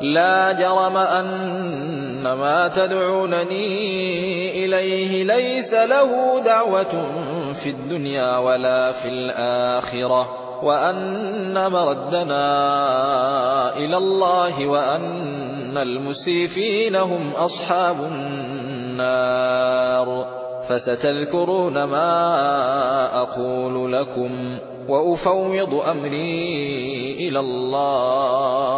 لا جرم أن ما تدعونني إليه ليس له دعوة في الدنيا ولا في الآخرة وأن مردنا إلى الله وأن المسيفين هم أصحاب النار. فستذكرون ما أقول لكم وأفوض أمري إلى الله.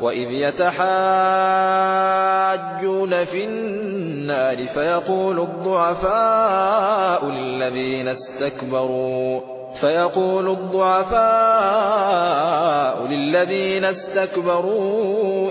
وإذ يتحاجون في النار فيقول الضعفاء للذين استكبروا فيقول الضعفاء للذين استكبروا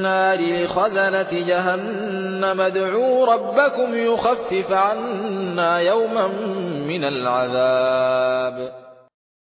النار لخزنة جهنم. ادعوا ربكم يخفف عنا يوما من العذاب.